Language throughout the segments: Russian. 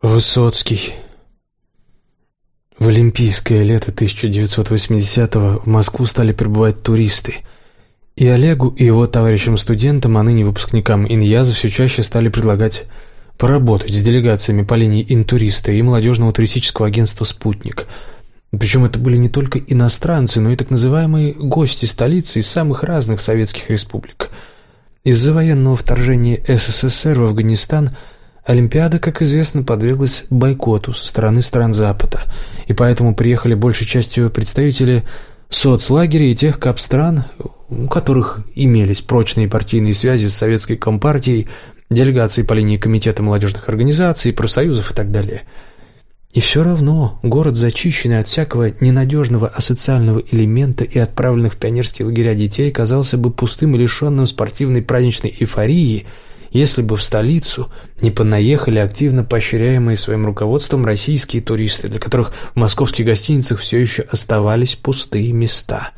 Высоцкий. В Олимпийское лето 1980-го в Москву стали прибывать туристы. И Олегу, и его товарищам-студентам, а ныне выпускникам Иньяза все чаще стали предлагать поработать с делегациями по линии Интуриста и молодежного туристического агентства «Спутник». Причем это были не только иностранцы, но и так называемые гости столицы из самых разных советских республик. Из-за военного вторжения СССР в Афганистан – Олимпиада, как известно, подверглась бойкоту со стороны стран Запада, и поэтому приехали большей частью представители соцлагеря и тех капстран, у которых имелись прочные партийные связи с советской компартией, делегации по линии Комитета молодежных организаций, профсоюзов и так далее. И все равно город, зачищенный от всякого ненадежного асоциального элемента и отправленных в пионерские лагеря детей, казался бы пустым и лишенным спортивной праздничной эйфории – если бы в столицу не понаехали активно поощряемые своим руководством российские туристы, для которых в московских гостиницах все еще оставались пустые места.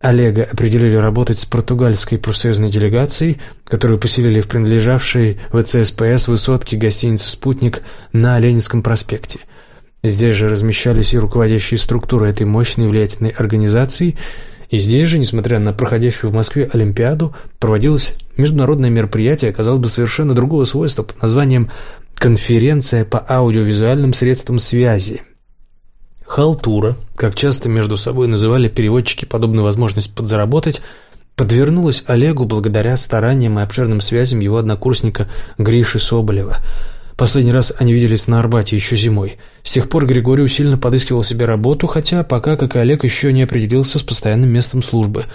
Олега определили работать с португальской профсоюзной делегацией, которую поселили в принадлежавшей ВЦСПС высотке гостиницы «Спутник» на Ленинском проспекте. Здесь же размещались и руководящие структуры этой мощной влиятельной организации – и здесь же, несмотря на проходящую в Москве Олимпиаду, проводилось международное мероприятие, казалось бы, совершенно другого свойства под названием «Конференция по аудиовизуальным средствам связи». Халтура, как часто между собой называли переводчики подобную возможность подзаработать, подвернулась Олегу благодаря стараниям и обширным связям его однокурсника Гриши Соболева – Последний раз они виделись на Арбате еще зимой. С тех пор Григорий усиленно подыскивал себе работу, хотя пока, как и Олег, еще не определился с постоянным местом службы.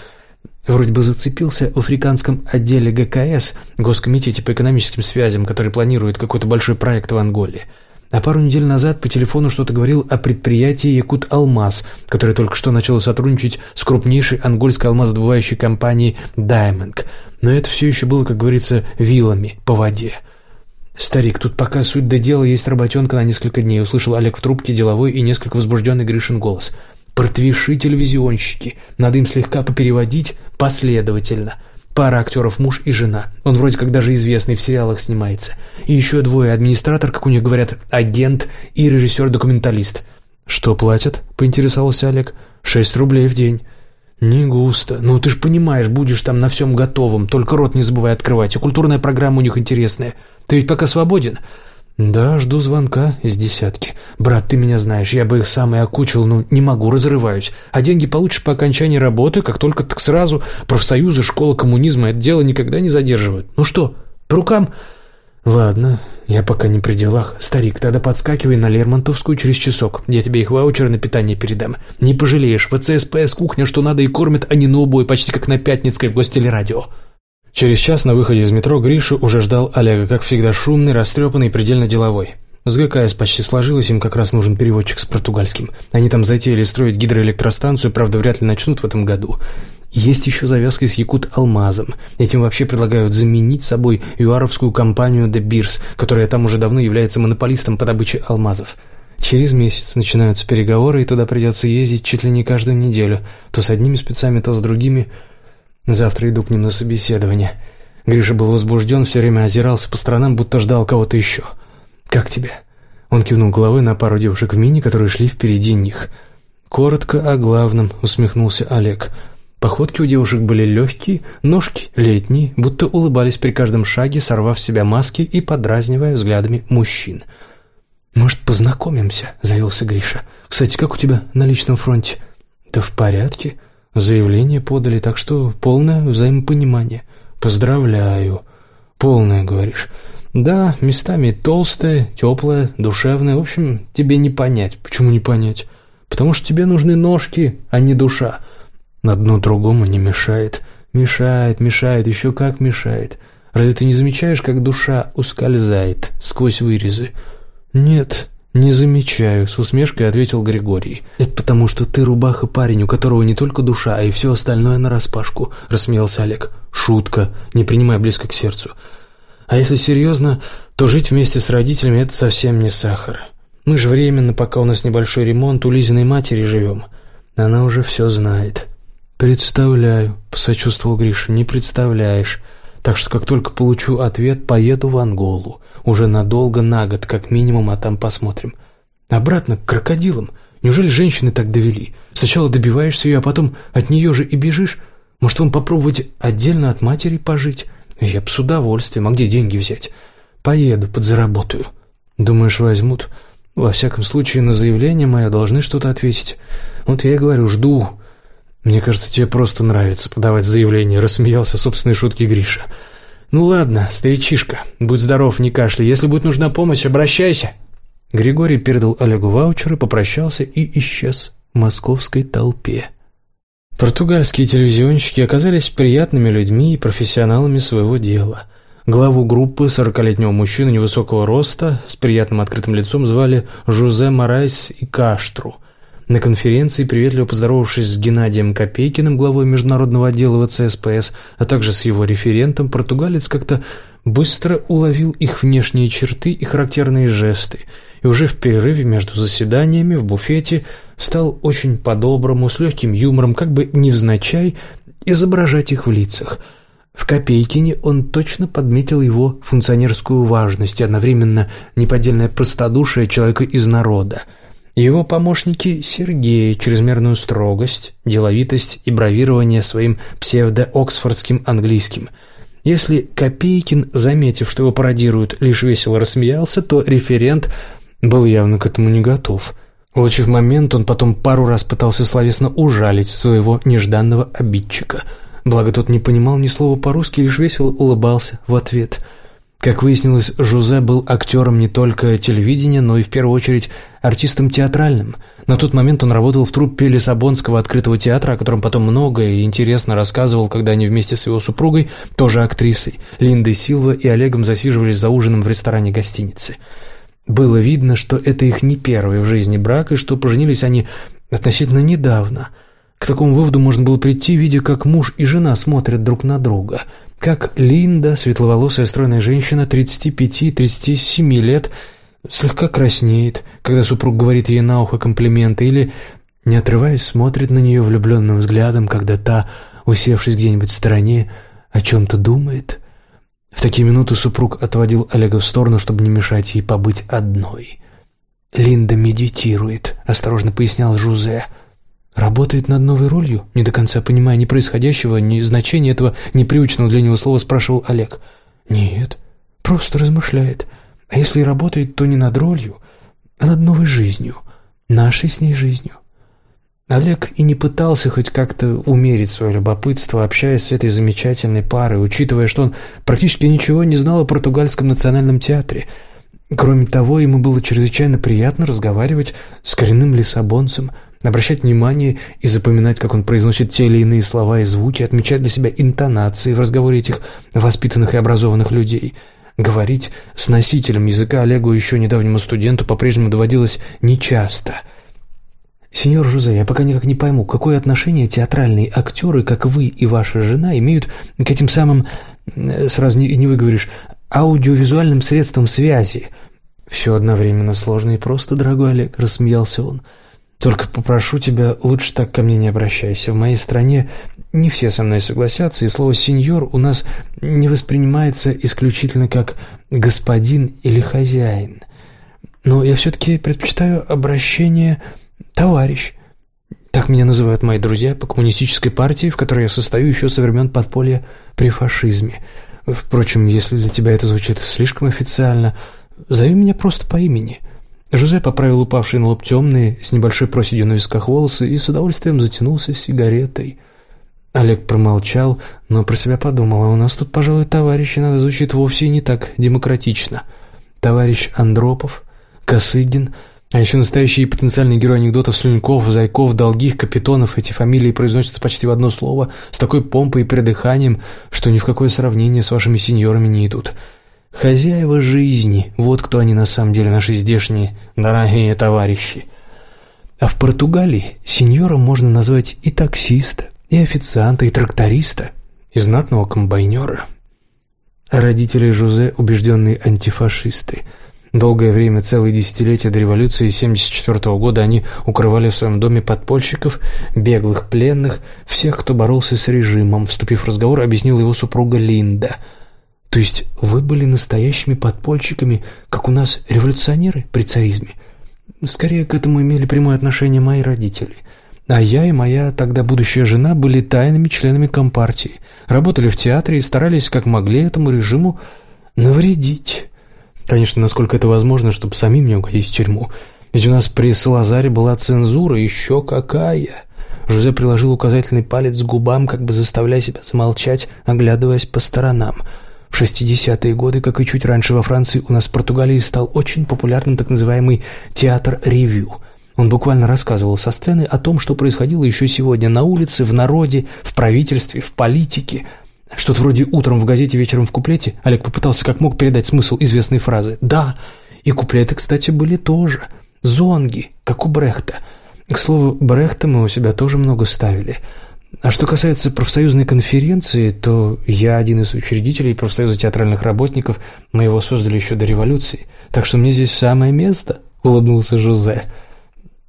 Вроде бы зацепился в африканском отделе ГКС, Госкомитете по экономическим связям, который планирует какой-то большой проект в Анголе. А пару недель назад по телефону что-то говорил о предприятии «Якут Алмаз», которое только что начало сотрудничать с крупнейшей ангольской алмазодобывающей компанией «Даймонд». Но это все еще было, как говорится, вилами по воде. «Старик, тут пока суть до дела есть работенка на несколько дней», — услышал Олег в трубке деловой и несколько возбужденный Гришин голос. «Портвиши-телевизионщики. Надо им слегка попереводить последовательно. Пара актеров, муж и жена. Он вроде как даже известный, в сериалах снимается. И еще двое, администратор, как у них говорят, агент и режиссер-документалист». «Что платят?» — поинтересовался Олег. «Шесть рублей в день». «Не густо. Ну, ты ж понимаешь, будешь там на всем готовом, только рот не забывай открывать, и культурная программа у них интересная. Ты ведь пока свободен?» «Да, жду звонка из десятки. Брат, ты меня знаешь, я бы их сам и окучил, но не могу, разрываюсь. А деньги получишь по окончании работы, как только так сразу. Профсоюзы, школа коммунизма это дело никогда не задерживают. Ну что, по рукам?» «Ладно, я пока не при делах. Старик, тогда подскакивай на Лермонтовскую через часок. Я тебе их ваучеры на питание передам. Не пожалеешь, в ЦСПС кухня что надо и кормят, а не на убой, почти как на Пятницкой в гостелерадио». Через час на выходе из метро Гриша уже ждал Олега, как всегда шумный, растрепанный и предельно деловой. С ГКС почти сложилось, им как раз нужен переводчик с португальским. Они там затеяли строить гидроэлектростанцию, правда, вряд ли начнут в этом году. Есть еще завязки с Якут Алмазом. Этим вообще предлагают заменить собой юаровскую компанию «Де Бирс», которая там уже давно является монополистом по добыче алмазов. Через месяц начинаются переговоры, и туда придется ездить чуть ли не каждую неделю. То с одними спецами, то с другими – Завтра иду к ним на собеседование. Гриша был возбужден, все время озирался по сторонам, будто ждал кого-то еще. «Как тебе?» Он кивнул головой на пару девушек в мини, которые шли впереди них. «Коротко о главном», — усмехнулся Олег. Походки у девушек были легкие, ножки летние, будто улыбались при каждом шаге, сорвав с себя маски и подразнивая взглядами мужчин. «Может, познакомимся?» — завелся Гриша. «Кстати, как у тебя на личном фронте?» «Да в порядке», Заявление подали, так что полное взаимопонимание. Поздравляю. Полное, говоришь. Да, местами толстое, теплое, душевное. В общем, тебе не понять. Почему не понять? Потому что тебе нужны ножки, а не душа. Одно другому не мешает. Мешает, мешает, еще как мешает. Разве ты не замечаешь, как душа ускользает сквозь вырезы? Нет, «Не замечаю», — с усмешкой ответил Григорий. «Это потому, что ты рубаха парень, у которого не только душа, а и все остальное нараспашку», — рассмеялся Олег. «Шутка, не принимай близко к сердцу. А если серьезно, то жить вместе с родителями — это совсем не сахар. Мы же временно, пока у нас небольшой ремонт, у Лизиной матери живем. Она уже все знает». «Представляю», — посочувствовал Гриша, — «не представляешь». Так что как только получу ответ, поеду в Анголу. Уже надолго, на год, как минимум, а там посмотрим. Обратно к крокодилам. Неужели женщины так довели? Сначала добиваешься ее, а потом от нее же и бежишь? Может, вам попробовать отдельно от матери пожить? Я бы с удовольствием. А где деньги взять? Поеду, подзаработаю. Думаешь, возьмут? Во всяком случае, на заявление мое должны что-то ответить. Вот я и говорю, жду. Мне кажется, тебе просто нравится подавать заявление, рассмеялся собственной шутки Гриша. Ну ладно, старичишка, будь здоров, не кашляй. Если будет нужна помощь, обращайся. Григорий передал Олегу ваучеры, попрощался и исчез в московской толпе. Португальские телевизионщики оказались приятными людьми и профессионалами своего дела – Главу группы, сорокалетнего мужчину невысокого роста, с приятным открытым лицом, звали Жузе Морайс и Каштру. На конференции, приветливо поздоровавшись с Геннадием Копейкиным, главой международного отдела ВЦСПС, а также с его референтом, португалец как-то быстро уловил их внешние черты и характерные жесты, и уже в перерыве между заседаниями в буфете стал очень по-доброму, с легким юмором, как бы невзначай, изображать их в лицах – в Копейкине он точно подметил его функционерскую важность и одновременно неподдельное простодушие человека из народа. Его помощники Сергей, чрезмерную строгость, деловитость и бравирование своим псевдо-оксфордским английским. Если Копейкин, заметив, что его пародируют, лишь весело рассмеялся, то референт был явно к этому не готов. Улучив момент, он потом пару раз пытался словесно ужалить своего нежданного обидчика – Благо тот не понимал ни слова по-русски, лишь весело улыбался в ответ. Как выяснилось, Жузе был актером не только телевидения, но и в первую очередь артистом театральным. На тот момент он работал в труппе Лиссабонского открытого театра, о котором потом много и интересно рассказывал, когда они вместе с его супругой, тоже актрисой, Линдой Силва и Олегом засиживались за ужином в ресторане гостиницы. Было видно, что это их не первый в жизни брак, и что поженились они относительно недавно – к такому выводу можно было прийти, видя, как муж и жена смотрят друг на друга. Как Линда, светловолосая стройная женщина 35-37 лет, слегка краснеет, когда супруг говорит ей на ухо комплименты, или, не отрываясь, смотрит на нее влюбленным взглядом, когда та, усевшись где-нибудь в стороне, о чем-то думает. В такие минуты супруг отводил Олега в сторону, чтобы не мешать ей побыть одной. «Линда медитирует», — осторожно пояснял Жузе, — «Работает над новой ролью?» Не до конца понимая ни происходящего, ни значения этого непривычного для него слова, спрашивал Олег. «Нет, просто размышляет. А если и работает, то не над ролью, а над новой жизнью, нашей с ней жизнью». Олег и не пытался хоть как-то умерить свое любопытство, общаясь с этой замечательной парой, учитывая, что он практически ничего не знал о португальском национальном театре. Кроме того, ему было чрезвычайно приятно разговаривать с коренным лиссабонцем – обращать внимание и запоминать, как он произносит те или иные слова и звуки, отмечать для себя интонации в разговоре этих воспитанных и образованных людей. Говорить с носителем языка Олегу еще недавнему студенту по-прежнему доводилось нечасто. «Сеньор Жузе, я пока никак не пойму, какое отношение театральные актеры, как вы и ваша жена, имеют к этим самым, э, сразу не, не выговоришь, аудиовизуальным средствам связи?» «Все одновременно сложно и просто, дорогой Олег», — рассмеялся он. Только попрошу тебя, лучше так ко мне не обращайся. В моей стране не все со мной согласятся, и слово «сеньор» у нас не воспринимается исключительно как «господин» или «хозяин». Но я все-таки предпочитаю обращение «товарищ». Так меня называют мои друзья по коммунистической партии, в которой я состою еще со времен подполья при фашизме. Впрочем, если для тебя это звучит слишком официально, зови меня просто по имени. Жозе поправил упавшие на лоб темные, с небольшой проседью на висках волосы и с удовольствием затянулся сигаретой. Олег промолчал, но про себя подумал, а у нас тут, пожалуй, товарищи надо звучит вовсе не так демократично. Товарищ Андропов, Косыгин, а еще настоящий и потенциальный герой анекдотов Слюньков, Зайков, Долгих, Капитонов, эти фамилии произносятся почти в одно слово, с такой помпой и придыханием, что ни в какое сравнение с вашими сеньорами не идут. Хозяева жизни, вот кто они на самом деле, наши здешние дорогие товарищи. А в Португалии сеньором можно назвать и таксиста, и официанта, и тракториста, и знатного комбайнера. родители Жузе – убежденные антифашисты. Долгое время, целые десятилетия до революции 1974 года они укрывали в своем доме подпольщиков, беглых пленных, всех, кто боролся с режимом. Вступив в разговор, объяснила его супруга Линда. «То есть вы были настоящими подпольщиками, как у нас революционеры при царизме?» «Скорее к этому имели прямое отношение мои родители». А я и моя тогда будущая жена были тайными членами Компартии, работали в театре и старались как могли этому режиму навредить. Конечно, насколько это возможно, чтобы самим не угодить в тюрьму. Ведь у нас при Салазаре была цензура, еще какая. Жузе приложил указательный палец к губам, как бы заставляя себя замолчать, оглядываясь по сторонам. В 60-е годы, как и чуть раньше во Франции, у нас в Португалии стал очень популярным так называемый «театр-ревью». Он буквально рассказывал со сцены о том, что происходило еще сегодня на улице, в народе, в правительстве, в политике – что-то вроде «Утром в газете, вечером в куплете» Олег попытался как мог передать смысл известной фразы. «Да, и куплеты, кстати, были тоже. Зонги, как у Брехта. К слову, Брехта мы у себя тоже много ставили». А что касается профсоюзной конференции, то я один из учредителей профсоюза театральных работников, мы его создали еще до революции, так что мне здесь самое место, — улыбнулся Жозе.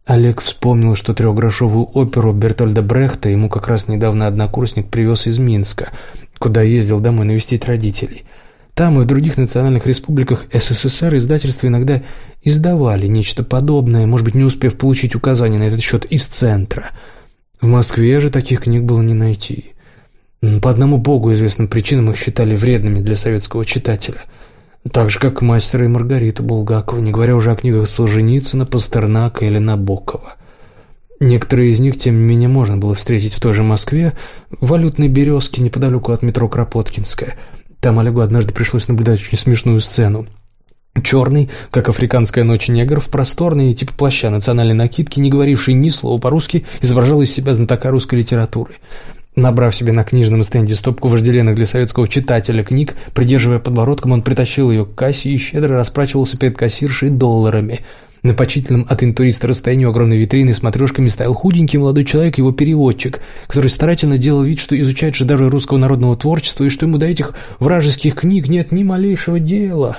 Олег вспомнил, что трехгрошовую оперу Бертольда Брехта ему как раз недавно однокурсник привез из Минска, куда ездил домой навестить родителей. Там и в других национальных республиках СССР издательства иногда издавали нечто подобное, может быть, не успев получить указания на этот счет из центра. В Москве же таких книг было не найти. По одному богу известным причинам их считали вредными для советского читателя. Так же, как «Мастера и Маргариту» Булгакова, не говоря уже о книгах Солженицына, Пастернака или Набокова. Некоторые из них, тем не менее, можно было встретить в той же Москве, в валютной березке неподалеку от метро Кропоткинская. Там Олегу однажды пришлось наблюдать очень смешную сцену. Черный, как африканская ночь негр, в просторной, типа плаща национальной накидки, не говоривший ни слова по-русски, изображал из себя знатока русской литературы. Набрав себе на книжном стенде стопку вожделенных для советского читателя книг, придерживая подбородком, он притащил ее к кассе и щедро расплачивался перед кассиршей долларами – на почтительном от интуриста расстоянии огромной витрины с матрешками стоял худенький молодой человек, его переводчик, который старательно делал вид, что изучает шедевры русского народного творчества и что ему до этих вражеских книг нет ни малейшего дела.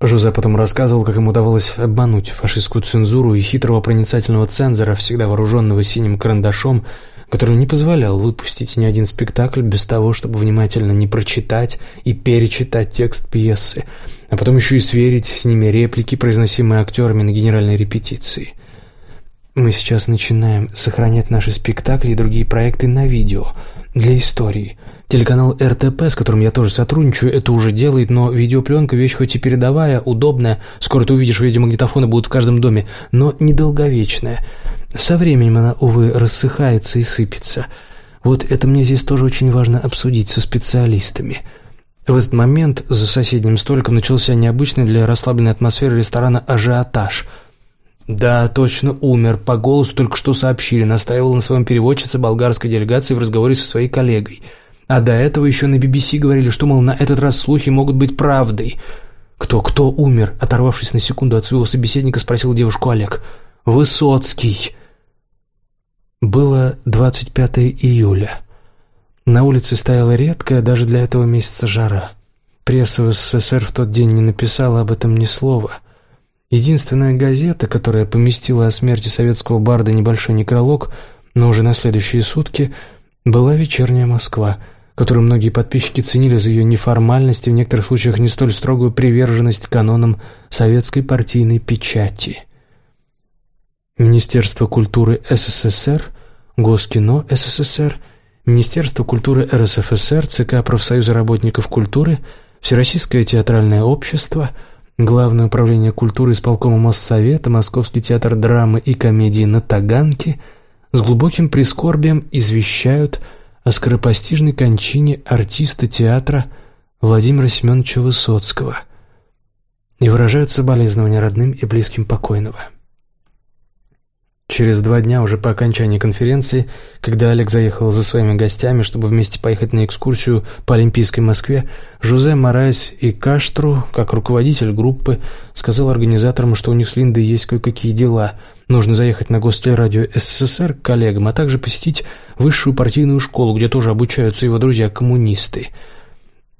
Жозе потом рассказывал, как ему удавалось обмануть фашистскую цензуру и хитрого проницательного цензора, всегда вооруженного синим карандашом, который не позволял выпустить ни один спектакль без того, чтобы внимательно не прочитать и перечитать текст пьесы – а потом еще и сверить с ними реплики, произносимые актерами на генеральной репетиции. Мы сейчас начинаем сохранять наши спектакли и другие проекты на видео, для истории. Телеканал РТП, с которым я тоже сотрудничаю, это уже делает, но видеопленка вещь хоть и передовая, удобная, скоро ты увидишь, видеомагнитофоны будут в каждом доме, но недолговечная. Со временем она, увы, рассыхается и сыпется. Вот это мне здесь тоже очень важно обсудить со специалистами – в этот момент за соседним столиком начался необычный для расслабленной атмосферы ресторана ажиотаж. «Да, точно умер. По голосу только что сообщили. Настаивал на своем переводчице болгарской делегации в разговоре со своей коллегой. А до этого еще на BBC говорили, что, мол, на этот раз слухи могут быть правдой. Кто-кто умер?» Оторвавшись на секунду от своего собеседника, спросил девушку Олег. «Высоцкий». Было 25 июля. На улице стояла редкая даже для этого месяца жара. Пресса в СССР в тот день не написала об этом ни слова. Единственная газета, которая поместила о смерти советского барда небольшой некролог, но уже на следующие сутки, была «Вечерняя Москва», которую многие подписчики ценили за ее неформальность и в некоторых случаях не столь строгую приверженность канонам советской партийной печати. Министерство культуры СССР, Госкино СССР – Министерство культуры РСФСР, ЦК Профсоюза работников культуры, Всероссийское театральное общество, Главное управление культуры исполкома Моссовета, Московский театр драмы и комедии на Таганке с глубоким прискорбием извещают о скоропостижной кончине артиста театра Владимира Семеновича Высоцкого и выражают соболезнования родным и близким покойного. Через два дня, уже по окончании конференции, когда Олег заехал за своими гостями, чтобы вместе поехать на экскурсию по Олимпийской Москве, Жузе Морайс и Каштру, как руководитель группы, сказал организаторам, что у них с Линдой есть кое-какие дела. Нужно заехать на гостелерадио СССР к коллегам, а также посетить высшую партийную школу, где тоже обучаются его друзья-коммунисты.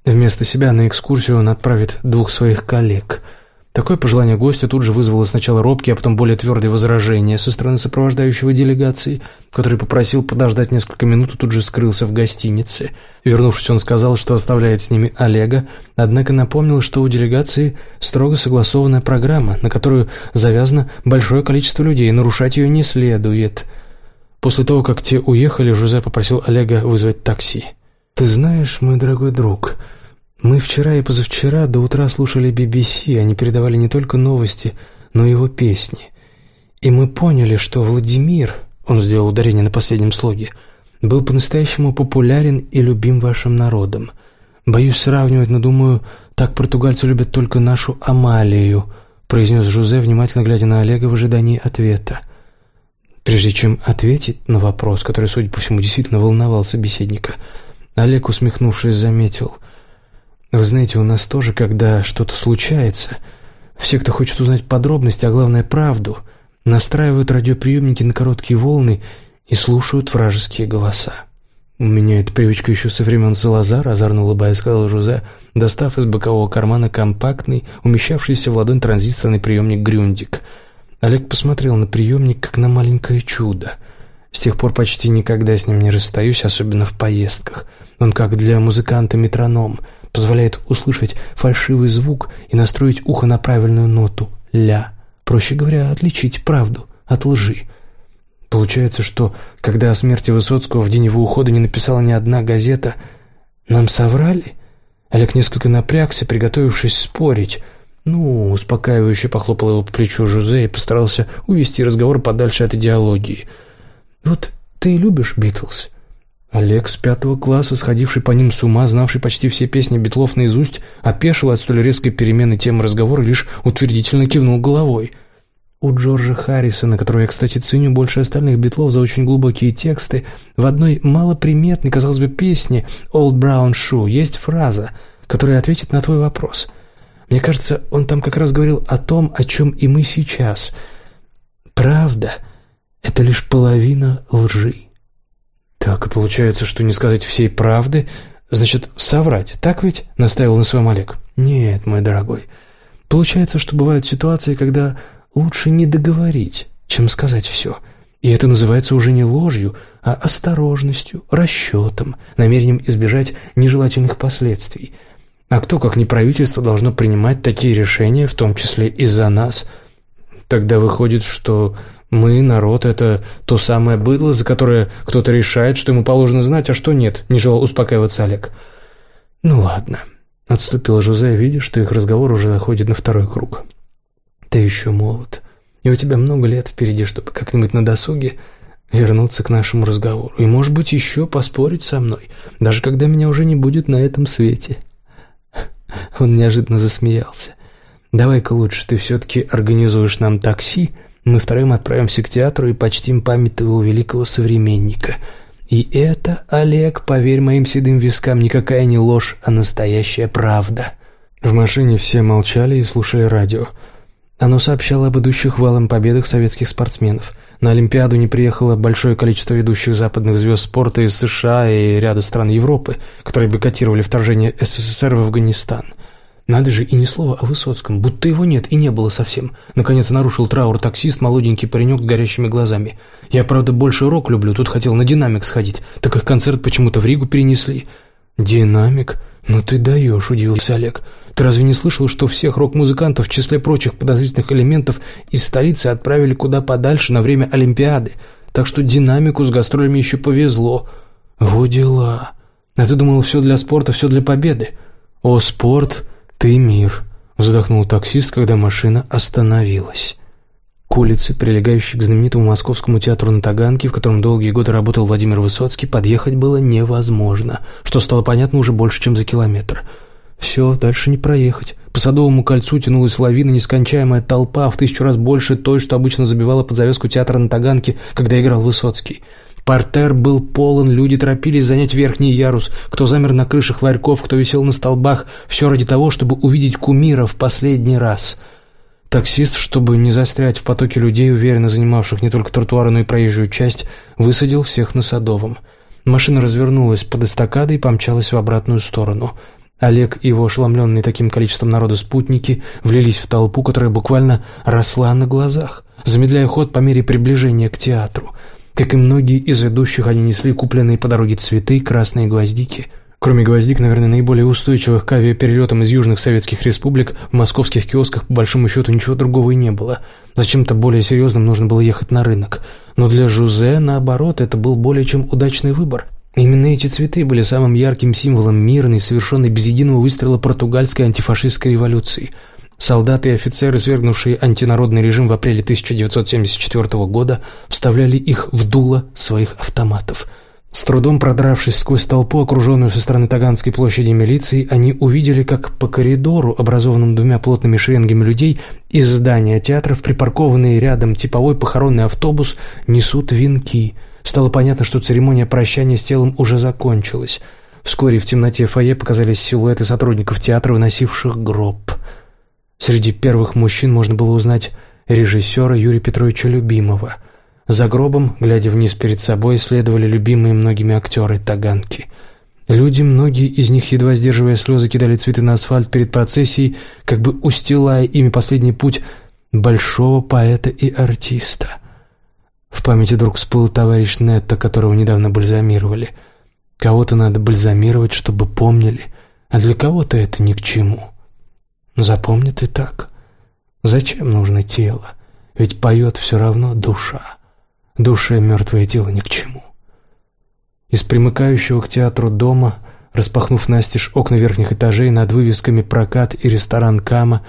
Вместо себя на экскурсию он отправит двух своих коллег – Такое пожелание гостя тут же вызвало сначала робкие, а потом более твердые возражения со стороны сопровождающего делегации, который попросил подождать несколько минут и тут же скрылся в гостинице. Вернувшись, он сказал, что оставляет с ними Олега, однако напомнил, что у делегации строго согласованная программа, на которую завязано большое количество людей, нарушать ее не следует. После того, как те уехали, Жузе попросил Олега вызвать такси. «Ты знаешь, мой дорогой друг...» Мы вчера и позавчера до утра слушали BBC, они передавали не только новости, но и его песни. И мы поняли, что Владимир, он сделал ударение на последнем слоге, был по-настоящему популярен и любим вашим народом. Боюсь сравнивать, но думаю, так португальцы любят только нашу Амалию, произнес Жузе, внимательно глядя на Олега в ожидании ответа. Прежде чем ответить на вопрос, который, судя по всему, действительно волновал собеседника, Олег, усмехнувшись, заметил — вы знаете, у нас тоже, когда что-то случается, все, кто хочет узнать подробности, а главное правду, настраивают радиоприемники на короткие волны и слушают вражеские голоса. «У меня эта привычка еще со времен Салазара», — озорно улыбаясь, сказал Жузе, достав из бокового кармана компактный, умещавшийся в ладонь транзисторный приемник «Грюндик». Олег посмотрел на приемник, как на маленькое чудо. С тех пор почти никогда с ним не расстаюсь, особенно в поездках. Он как для музыканта метроном — позволяет услышать фальшивый звук и настроить ухо на правильную ноту «ля». Проще говоря, отличить правду от лжи. Получается, что, когда о смерти Высоцкого в день его ухода не написала ни одна газета, нам соврали? Олег несколько напрягся, приготовившись спорить. Ну, успокаивающе похлопал его по плечу Жузе и постарался увести разговор подальше от идеологии. «Вот ты любишь Битлз?» Олег с пятого класса, сходивший по ним с ума, знавший почти все песни Битлов наизусть, опешил от столь резкой перемены темы разговора и лишь утвердительно кивнул головой. У Джорджа Харрисона, которого я, кстати, ценю больше остальных Битлов за очень глубокие тексты, в одной малоприметной, казалось бы, песне «Old Brown Shoe» есть фраза, которая ответит на твой вопрос. Мне кажется, он там как раз говорил о том, о чем и мы сейчас. Правда — это лишь половина лжи. «Так и получается, что не сказать всей правды, значит, соврать, так ведь?» — настаивал на своем Олег. «Нет, мой дорогой. Получается, что бывают ситуации, когда лучше не договорить, чем сказать все. И это называется уже не ложью, а осторожностью, расчетом, намерением избежать нежелательных последствий. А кто, как не правительство, должно принимать такие решения, в том числе и за нас? Тогда выходит, что мы, народ, это то самое быдло, за которое кто-то решает, что ему положено знать, а что нет, не желал успокаиваться Олег. Ну ладно, отступил Жузе, видя, что их разговор уже заходит на второй круг. Ты еще молод, и у тебя много лет впереди, чтобы как-нибудь на досуге вернуться к нашему разговору. И, может быть, еще поспорить со мной, даже когда меня уже не будет на этом свете. Он неожиданно засмеялся. «Давай-ка лучше ты все-таки организуешь нам такси, мы втроем отправимся к театру и почтим память твоего великого современника. И это, Олег, поверь моим седым вискам, никакая не ложь, а настоящая правда». В машине все молчали и слушали радио. Оно сообщало об идущих валом победах советских спортсменов. На Олимпиаду не приехало большое количество ведущих западных звезд спорта из США и ряда стран Европы, которые бойкотировали вторжение СССР в Афганистан. Надо же, и ни слова о Высоцком, будто его нет и не было совсем. Наконец нарушил траур таксист, молоденький паренек с горящими глазами. Я, правда, больше рок люблю, тут хотел на «Динамик» сходить, так их концерт почему-то в Ригу перенесли. «Динамик? Ну ты даешь», — удивился Олег. «Ты разве не слышал, что всех рок-музыкантов в числе прочих подозрительных элементов из столицы отправили куда подальше на время Олимпиады? Так что «Динамику» с гастролями еще повезло». «Во дела! А ты думал, все для спорта, все для победы?» «О, спорт!» «Ты мир», — вздохнул таксист, когда машина остановилась. К улице, прилегающей к знаменитому московскому театру на Таганке, в котором долгие годы работал Владимир Высоцкий, подъехать было невозможно, что стало понятно уже больше, чем за километр. Все, дальше не проехать. По Садовому кольцу тянулась лавина, нескончаемая толпа, в тысячу раз больше той, что обычно забивала под завязку театра на Таганке, когда играл Высоцкий. Портер был полон, люди торопились занять верхний ярус, кто замер на крышах ларьков, кто висел на столбах, все ради того, чтобы увидеть кумира в последний раз. Таксист, чтобы не застрять в потоке людей, уверенно занимавших не только тротуары, но и проезжую часть, высадил всех на Садовом. Машина развернулась под эстакадой и помчалась в обратную сторону. Олег и его ошеломленные таким количеством народа спутники влились в толпу, которая буквально росла на глазах, замедляя ход по мере приближения к театру. Как и многие из идущих, они несли купленные по дороге цветы, красные гвоздики. Кроме гвоздик, наверное, наиболее устойчивых к авиаперелетам из южных советских республик, в московских киосках по большому счету ничего другого и не было. Зачем-то более серьезным нужно было ехать на рынок. Но для Жузе, наоборот, это был более чем удачный выбор – Именно эти цветы были самым ярким символом мирной, совершенной без единого выстрела португальской антифашистской революции. Солдаты и офицеры, свергнувшие антинародный режим в апреле 1974 года, вставляли их в дуло своих автоматов. С трудом продравшись сквозь толпу, окруженную со стороны Таганской площади милиции, они увидели, как по коридору, образованному двумя плотными шеренгами людей, из здания театра в припаркованный рядом типовой похоронный автобус несут венки – Стало понятно, что церемония прощания с телом уже закончилась. Вскоре в темноте фойе показались силуэты сотрудников театра, выносивших гроб. Среди первых мужчин можно было узнать режиссера Юрия Петровича Любимого. За гробом, глядя вниз перед собой, следовали любимые многими актеры Таганки. Люди, многие из них, едва сдерживая слезы, кидали цветы на асфальт перед процессией, как бы устилая ими последний путь большого поэта и артиста — в памяти вдруг всплыл товарищ Нетто, которого недавно бальзамировали. Кого-то надо бальзамировать, чтобы помнили, а для кого-то это ни к чему. Запомнит и так. Зачем нужно тело? Ведь поет все равно душа. Душе мертвое тело ни к чему. Из примыкающего к театру дома, распахнув настежь окна верхних этажей над вывесками «Прокат» и ресторан «Кама»,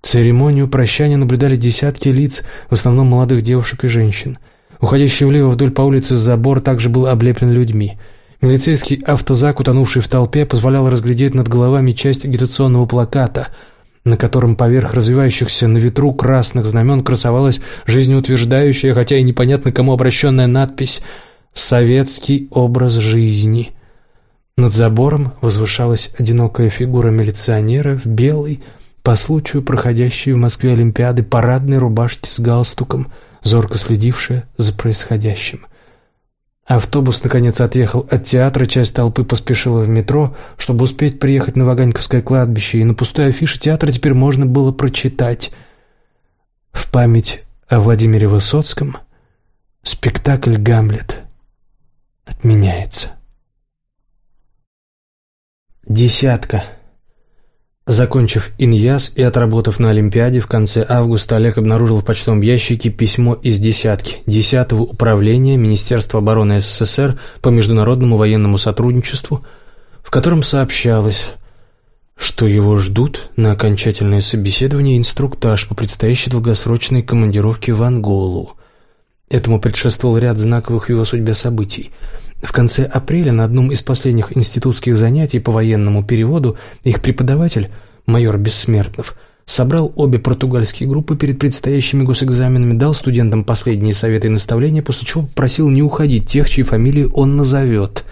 церемонию прощания наблюдали десятки лиц, в основном молодых девушек и женщин – Уходящий влево вдоль по улице забор также был облеплен людьми. Милицейский автозак, утонувший в толпе, позволял разглядеть над головами часть агитационного плаката, на котором поверх развивающихся на ветру красных знамен красовалась жизнеутверждающая, хотя и непонятно кому обращенная надпись «Советский образ жизни». Над забором возвышалась одинокая фигура милиционера в белой, по случаю проходящей в Москве Олимпиады, парадной рубашке с галстуком – зорко следившая за происходящим. Автобус, наконец, отъехал от театра, часть толпы поспешила в метро, чтобы успеть приехать на Ваганьковское кладбище, и на пустой афише театра теперь можно было прочитать «В память о Владимире Высоцком спектакль «Гамлет» отменяется». Десятка. Закончив иньяс и отработав на Олимпиаде, в конце августа Олег обнаружил в почтовом ящике письмо из десятки, десятого управления Министерства обороны СССР по международному военному сотрудничеству, в котором сообщалось, что его ждут на окончательное собеседование и инструктаж по предстоящей долгосрочной командировке в Анголу. Этому предшествовал ряд знаковых в его судьбе событий. В конце апреля на одном из последних институтских занятий по военному переводу их преподаватель, майор Бессмертнов, собрал обе португальские группы перед предстоящими госэкзаменами, дал студентам последние советы и наставления, после чего попросил не уходить тех, чьи фамилии он назовет.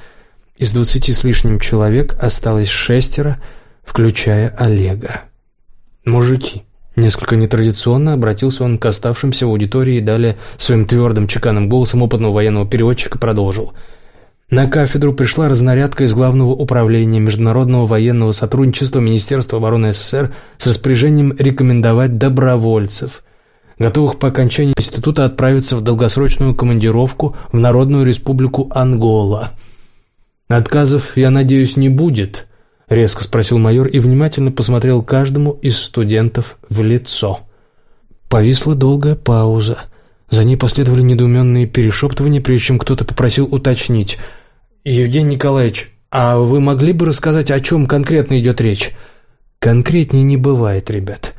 Из двадцати с лишним человек осталось шестеро, включая Олега. «Мужики», Несколько нетрадиционно обратился он к оставшимся в аудитории и далее своим твердым чеканным голосом опытного военного переводчика продолжил – на кафедру пришла разнарядка из Главного управления Международного военного сотрудничества Министерства обороны СССР с распоряжением рекомендовать добровольцев, готовых по окончании института отправиться в долгосрочную командировку в Народную Республику Ангола. «Отказов, я надеюсь, не будет?» — резко спросил майор и внимательно посмотрел каждому из студентов в лицо. Повисла долгая пауза — за ней последовали недоуменные перешептывания, прежде чем кто-то попросил уточнить. «Евгений Николаевич, а вы могли бы рассказать, о чем конкретно идет речь?» «Конкретнее не бывает, ребят.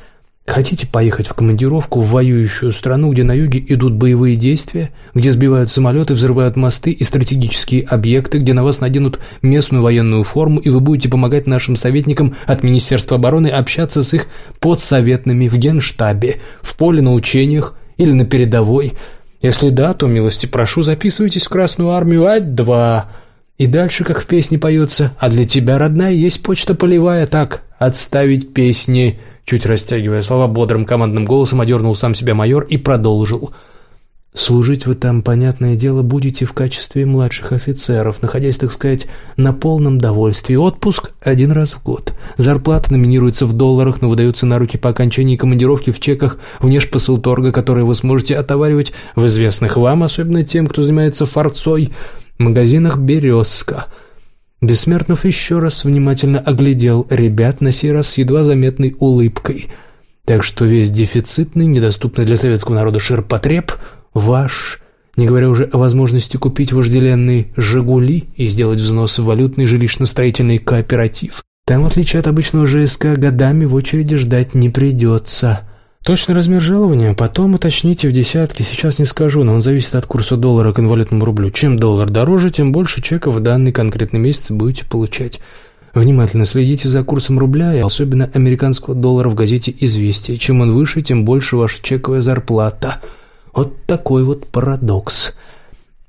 Хотите поехать в командировку в воюющую страну, где на юге идут боевые действия, где сбивают самолеты, взрывают мосты и стратегические объекты, где на вас наденут местную военную форму, и вы будете помогать нашим советникам от Министерства обороны общаться с их подсоветными в генштабе, в поле на учениях, или на передовой? Если да, то, милости прошу, записывайтесь в Красную Армию Ать-2. И дальше, как в песне поется, «А для тебя, родная, есть почта полевая, так, отставить песни». Чуть растягивая слова бодрым командным голосом, одернул сам себя майор и продолжил. Служить вы там, понятное дело, будете в качестве младших офицеров, находясь, так сказать, на полном довольстве. Отпуск один раз в год. Зарплата номинируется в долларах, но выдается на руки по окончании командировки в чеках внешпосылторга, которые вы сможете отоваривать в известных вам, особенно тем, кто занимается форцой, магазинах «Березка». Бессмертнов еще раз внимательно оглядел ребят, на сей раз с едва заметной улыбкой. Так что весь дефицитный, недоступный для советского народа ширпотреб – ваш, не говоря уже о возможности купить вожделенные «Жигули» и сделать взнос в валютный жилищно-строительный кооператив. Там, в отличие от обычного ЖСК, годами в очереди ждать не придется. Точный размер жалования потом уточните в десятки, сейчас не скажу, но он зависит от курса доллара к инвалидному рублю. Чем доллар дороже, тем больше чеков в данный конкретный месяц будете получать. Внимательно следите за курсом рубля и особенно американского доллара в газете «Известия». Чем он выше, тем больше ваша чековая зарплата – вот такой вот парадокс.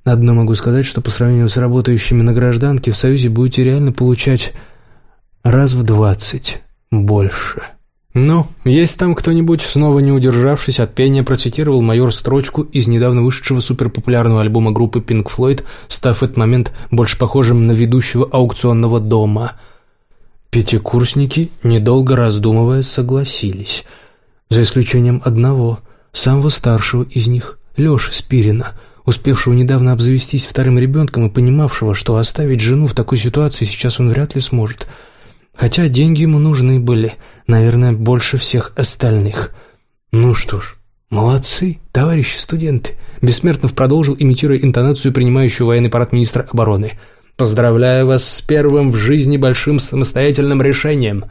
Одно могу сказать, что по сравнению с работающими на гражданке в Союзе будете реально получать раз в двадцать больше. «Ну, есть там кто-нибудь, снова не удержавшись от пения, процитировал майор строчку из недавно вышедшего суперпопулярного альбома группы Pink Floyd, став этот момент больше похожим на ведущего аукционного дома. Пятикурсники, недолго раздумывая, согласились. За исключением одного самого старшего из них, Леши Спирина, успевшего недавно обзавестись вторым ребенком и понимавшего, что оставить жену в такой ситуации сейчас он вряд ли сможет. Хотя деньги ему нужны были, наверное, больше всех остальных. Ну что ж, молодцы, товарищи студенты. Бессмертнов продолжил, имитируя интонацию принимающего военный парад министра обороны. «Поздравляю вас с первым в жизни большим самостоятельным решением».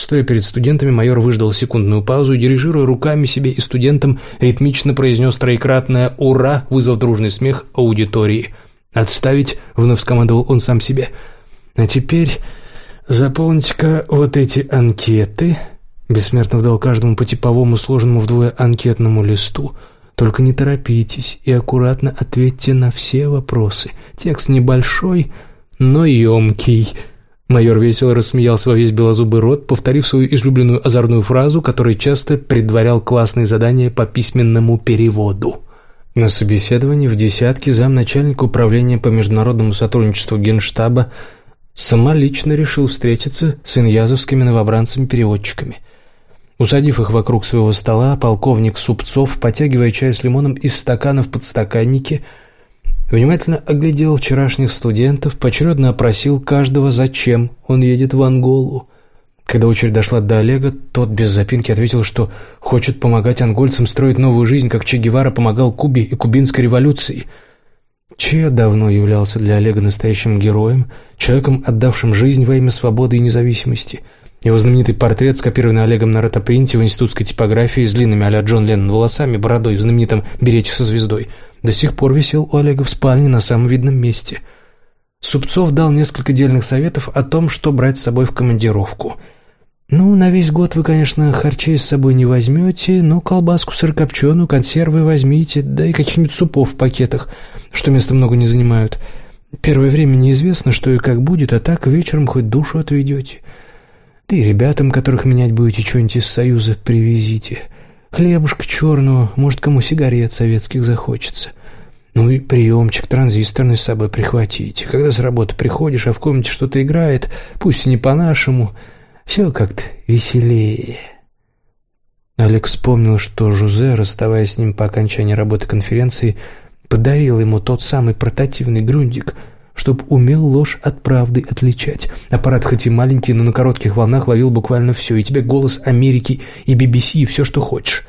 Стоя перед студентами, майор выждал секундную паузу и, дирижируя руками себе и студентам, ритмично произнес троекратное «Ура!», вызвав дружный смех аудитории. «Отставить!» — вновь скомандовал он сам себе. «А теперь заполните-ка вот эти анкеты». Бессмертно дал каждому по типовому сложенному вдвое анкетному листу. «Только не торопитесь и аккуратно ответьте на все вопросы. Текст небольшой, но емкий». Майор весело рассмеялся во весь белозубый рот, повторив свою излюбленную озорную фразу, которой часто предварял классные задания по письменному переводу. На собеседовании в десятке замначальника управления по международному сотрудничеству Генштаба самолично решил встретиться с иньязовскими новобранцами-переводчиками. Усадив их вокруг своего стола, полковник Супцов, потягивая чай с лимоном из стакана в подстаканнике, Внимательно оглядел вчерашних студентов, поочередно опросил каждого, зачем он едет в Анголу. Когда очередь дошла до Олега, тот без запинки ответил, что хочет помогать ангольцам строить новую жизнь, как Че Гевара помогал Кубе и кубинской революции. Че давно являлся для Олега настоящим героем, человеком, отдавшим жизнь во имя свободы и независимости. Его знаменитый портрет, скопированный Олегом на ротопринте в институтской типографии с длинными а-ля Джон Леннон волосами, бородой в знаменитом берете со звездой – до сих пор висел у Олега в спальне на самом видном месте. Супцов дал несколько дельных советов о том, что брать с собой в командировку. «Ну, на весь год вы, конечно, харчей с собой не возьмете, но колбаску сырокопченую, консервы возьмите, да и каких-нибудь супов в пакетах, что места много не занимают. Первое время неизвестно, что и как будет, а так вечером хоть душу отведете. Да и ребятам, которых менять будете, что-нибудь из Союза привезите». Хлебушка черного, может, кому сигарет советских захочется. Ну и приемчик транзисторный с собой прихватите. Когда с работы приходишь, а в комнате что-то играет, пусть и не по-нашему, все как-то веселее. Олег вспомнил, что Жузе, расставаясь с ним по окончании работы конференции, подарил ему тот самый портативный грундик — чтоб умел ложь от правды отличать. Аппарат хоть и маленький, но на коротких волнах ловил буквально все, и тебе голос Америки, и BBC, и все, что хочешь.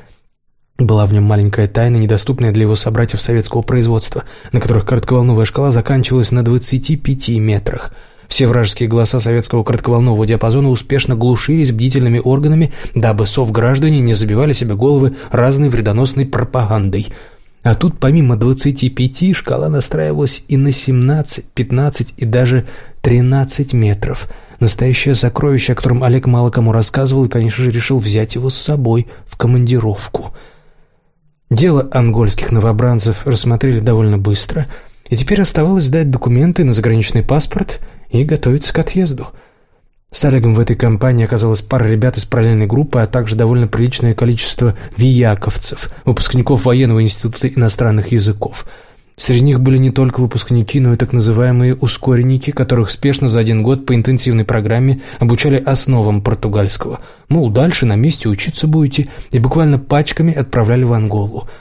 Была в нем маленькая тайна, недоступная для его собратьев советского производства, на которых коротковолновая шкала заканчивалась на 25 метрах. Все вражеские голоса советского коротковолнового диапазона успешно глушились бдительными органами, дабы сов-граждане не забивали себе головы разной вредоносной пропагандой – а тут помимо 25 шкала настраивалась и на 17, 15 и даже 13 метров. Настоящее сокровище, о котором Олег мало кому рассказывал и, конечно же, решил взять его с собой в командировку. Дело ангольских новобранцев рассмотрели довольно быстро, и теперь оставалось сдать документы на заграничный паспорт и готовиться к отъезду. С Олегом в этой компании оказалась пара ребят из параллельной группы, а также довольно приличное количество вияковцев, выпускников военного института иностранных языков. Среди них были не только выпускники, но и так называемые ускоренники, которых спешно за один год по интенсивной программе обучали основам португальского. Мол, дальше на месте учиться будете, и буквально пачками отправляли в Анголу –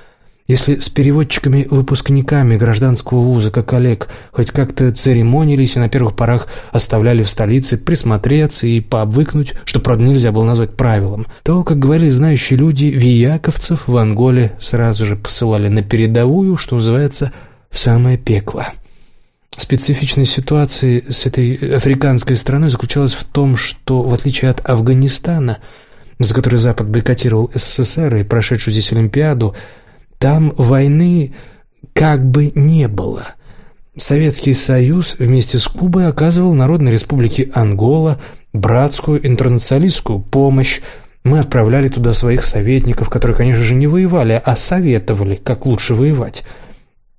если с переводчиками-выпускниками гражданского вуза, как Олег, хоть как-то церемонились и на первых порах оставляли в столице присмотреться и пообвыкнуть, что, правда, нельзя было назвать правилом, то, как говорили знающие люди, вияковцев в Анголе сразу же посылали на передовую, что называется, в самое пекло. Специфичность ситуации с этой африканской страной заключалась в том, что, в отличие от Афганистана, за который Запад бойкотировал СССР и прошедшую здесь Олимпиаду, там войны как бы не было. Советский Союз вместе с Кубой оказывал Народной Республике Ангола братскую интернационалистскую помощь. Мы отправляли туда своих советников, которые, конечно же, не воевали, а советовали, как лучше воевать.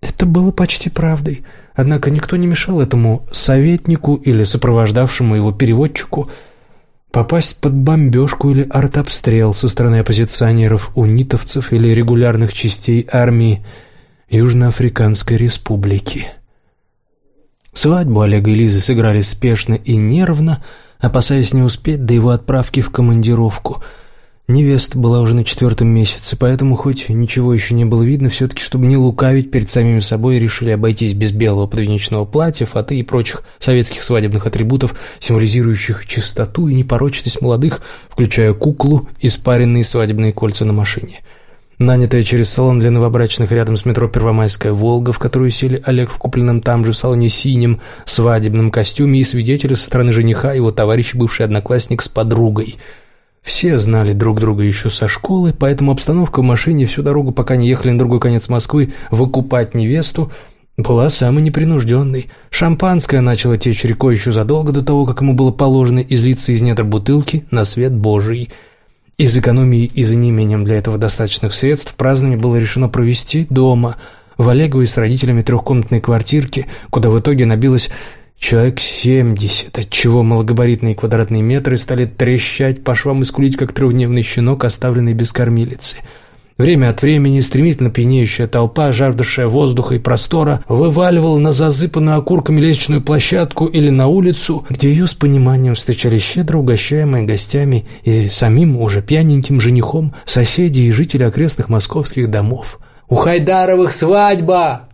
Это было почти правдой. Однако никто не мешал этому советнику или сопровождавшему его переводчику – Попасть под бомбежку или артобстрел со стороны оппозиционеров, унитовцев или регулярных частей армии Южноафриканской Республики. Свадьбу Олега и Лизы сыграли спешно и нервно, опасаясь не успеть до его отправки в командировку – Невеста была уже на четвертом месяце, поэтому хоть ничего еще не было видно, все-таки, чтобы не лукавить перед самими собой, решили обойтись без белого подвенечного платья, фаты и прочих советских свадебных атрибутов, символизирующих чистоту и непорочность молодых, включая куклу и спаренные свадебные кольца на машине. Нанятая через салон для новобрачных рядом с метро «Первомайская Волга», в которую сели Олег в купленном там же салоне синем свадебном костюме и свидетели со стороны жениха, его товарищ бывший одноклассник с подругой – все знали друг друга еще со школы, поэтому обстановка в машине всю дорогу, пока не ехали на другой конец Москвы, выкупать невесту, была самой непринужденной. Шампанское начало течь рекой еще задолго до того, как ему было положено излиться из недр бутылки на свет Божий. Из экономии и за неимением для этого достаточных средств празднование было решено провести дома, в Олеговой с родителями трехкомнатной квартирке, куда в итоге набилось Человек семьдесят, отчего малогабаритные квадратные метры стали трещать по швам и скулить, как трехдневный щенок, оставленный без кормилицы. Время от времени стремительно пьянеющая толпа, жаждавшая воздуха и простора, вываливала на зазыпанную окурками лестничную площадку или на улицу, где ее с пониманием встречали щедро угощаемые гостями и самим уже пьяненьким женихом соседи и жители окрестных московских домов. «У Хайдаровых свадьба!»